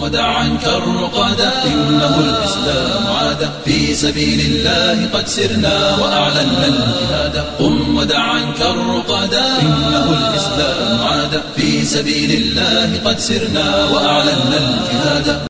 ودع عنك الرقادا إنه الإسلام عاد. في سبيل الله قد سرنا وأعلنا الجهاد. قم ودع عنك الرقادا إنه الإسلام عاد. في سبيل الله قد سرنا وأعلنا الجهاد.